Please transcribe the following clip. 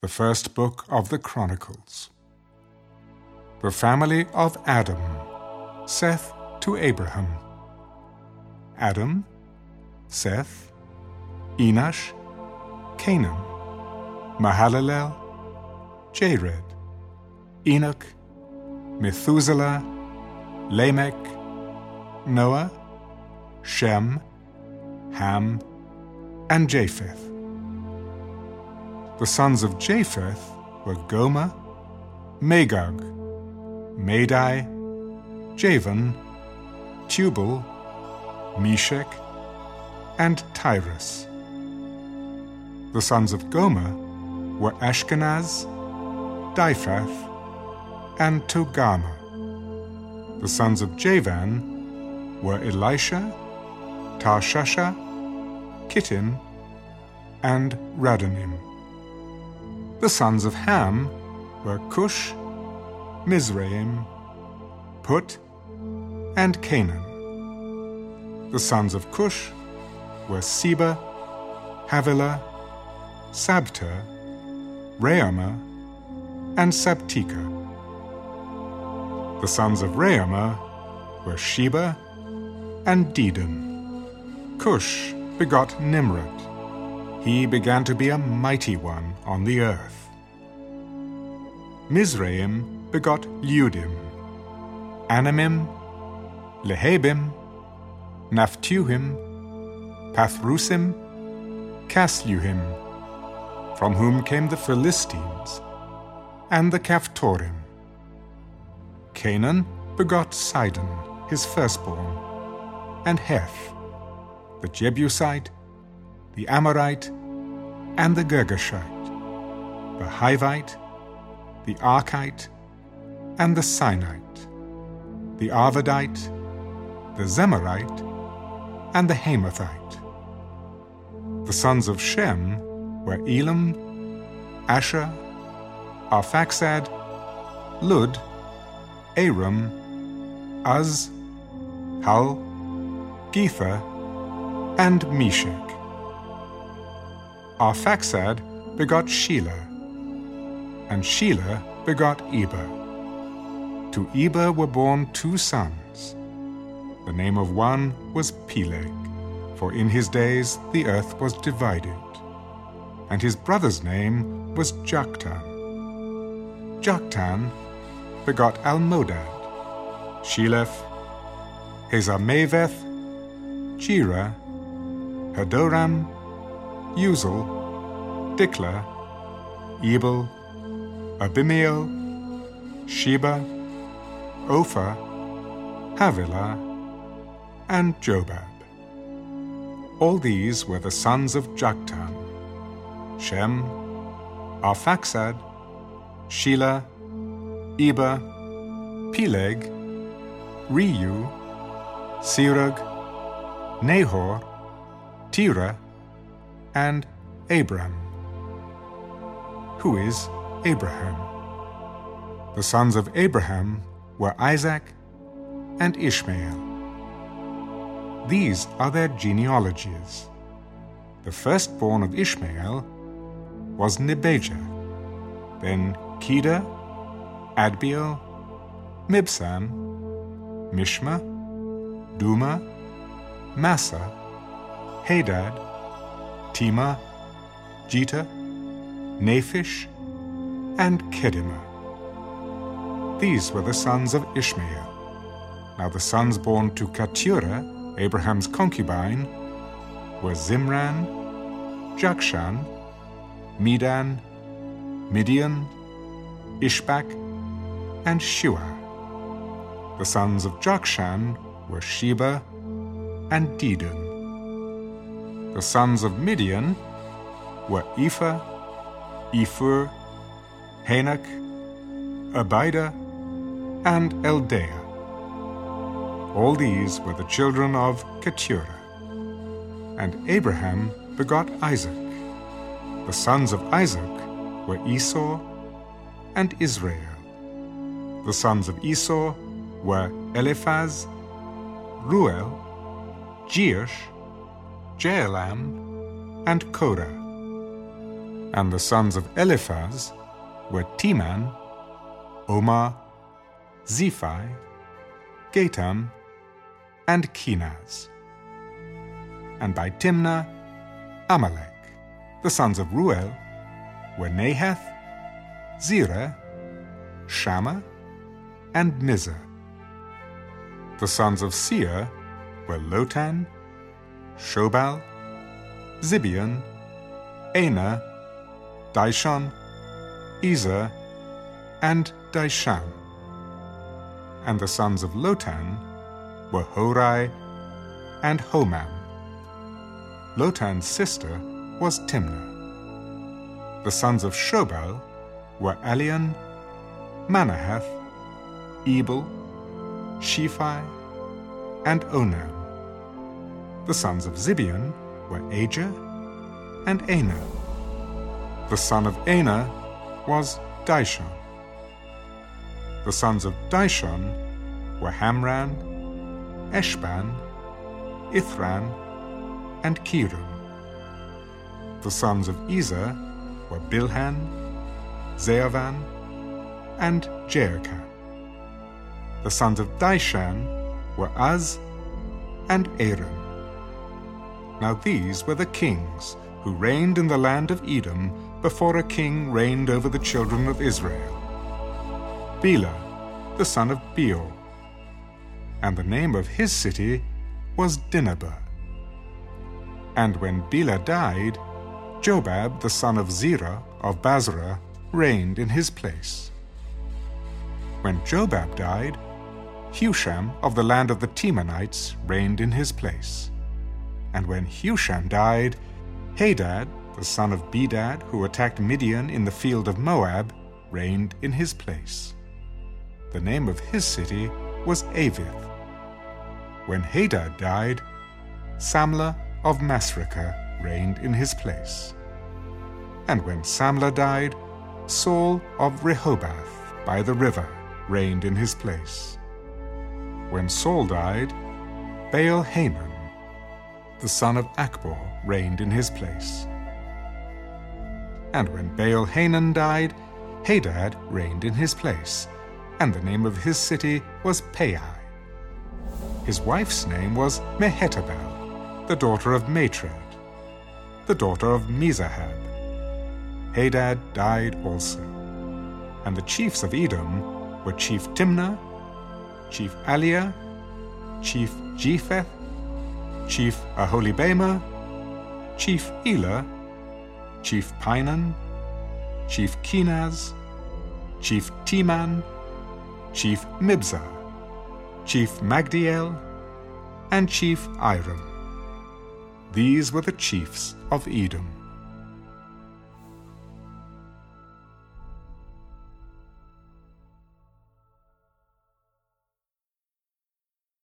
the first book of the Chronicles. The family of Adam, Seth to Abraham. Adam, Seth, Enosh, Cainan, Mahalalel, Jared, Enoch, Methuselah, Lamech, Noah, Shem, Ham, and Japheth. The sons of Japheth were Gomer, Magog, Madai, Javan, Tubal, Meshech, and Tiras. The sons of Gomer were Ashkenaz, Diphath, and Togarmah. The sons of Javan were Elishah, Tarshishah, Kittim, and Rodanim. The sons of Ham were Cush, Mizraim, Put, and Canaan. The sons of Cush were Seba, Havilah, Sabta, Raama, and Sabtecha. The sons of Raama were Sheba and Dedan. Cush begot Nimrod he began to be a mighty one on the earth. Mizraim begot Ludim, Anamim, Lehabim, Naphtuhim, Pathrusim, Casluhim, from whom came the Philistines, and the Caphtorim. Canaan begot Sidon, his firstborn, and Heth, the Jebusite, the Amorite, and the Girgashite, the Hivite, the Arkite, and the Sinite, the Arvadite, the Zemarite, and the Hamathite. The sons of Shem were Elam, Asshur, Arphaxad, Lud, Aram, Uz, Hul, Gether, and Meshech. Arphaxad begot Shelah, and Shelah begot Eber. To Eber were born two sons. The name of one was Peleg, for in his days the earth was divided. And his brother's name was Joktan. Joktan begot Almodad, Sheleph, Hazarmaveth, Jerah, Hadoram, Uzal, Diklah, Ebal, Abimael, Sheba, Ophir, Havilah, and Jobab. All these were the sons of Joktan, Shem, Arphaxad, Shelah, Eber, Peleg, Reu, Serug, Nahor, Terah, and Abram. Who is Abraham? The sons of Abraham were Isaac and Ishmael. These are their genealogies. The firstborn of Ishmael was Nebajoth, then Kedar, Adbeel, Mibsam, Mishma, Dumah, Massa, Hadad, Tema, Jetur, Naphish, and Kedemah. These were the sons of Ishmael. Now the sons born to Keturah, Abraham's concubine, were Zimran, Jokshan, Medan, Midian, Ishbak, and Shuah. The sons of Jokshan were Sheba and Dedan. The sons of Midian were Ephah, Epher, Hanoch, Abida, and Eldaah. All these were the children of Keturah. And Abraham begot Isaac. The sons of Isaac were Esau and Israel. The sons of Esau were Eliphaz, Reuel, Jeush, Jaalam, and Korah. And the sons of Eliphaz were Teman, Omar, Zephi, Gatam, and Kenaz. And by Timnah, Amalek. The sons of Reuel were Nahath, Zerah, Shammah, and Mizzah. The sons of Seir were Lotan, Shobal, Zibeon, Anah, Dishon, Ezer, and Dishan. And the sons of Lotan were Hori and Homam. Lotan's sister was Timnah. The sons of Shobal were Alian, Manahath, Ebal, Shephi, and Onam. The sons of Zibeon were Ajah and Anah. The son of Anah was Dishon. The sons of Dishon were Hamran, Eshban, Ithran, and Cheran. The sons of Ezer were Bilhan, Zaavan, and Jaakan. The sons of Dishan were Uz and Aran. Now these were the kings who reigned in the land of Edom before a king reigned over the children of Israel. Bela, the son of Beor, and the name of his city was Dinhabah. And when Bela died, Jobab, the son of Zerah of Bozrah, reigned in his place. When Jobab died, Husham of the land of the Temanites reigned in his place. And when Husham died, Hadad, the son of Bedad, who attacked Midian in the field of Moab, reigned in his place. The name of his city was Avith. When Hadad died, Samlah of Masrekah reigned in his place. And when Samlah died, Saul of Rehoboth by the river reigned in his place. When Saul died, Baal Hanan, the son of Achbor, reigned in his place. And when Baal Hanan died, Hadad reigned in his place, and the name of his city was Pai. His wife's name was Mehetabel, the daughter of Matred, the daughter of Mezahab. Hadad died also. And the chiefs of Edom were Chief Timnah, Chief Aliah, Chief Jetheth, Chief Aholibamah, Chief Elah, Chief Pinon, Chief Kenaz, Chief Teman, Chief Mibzar, Chief Magdiel, and Chief Iram. These were the chiefs of Edom.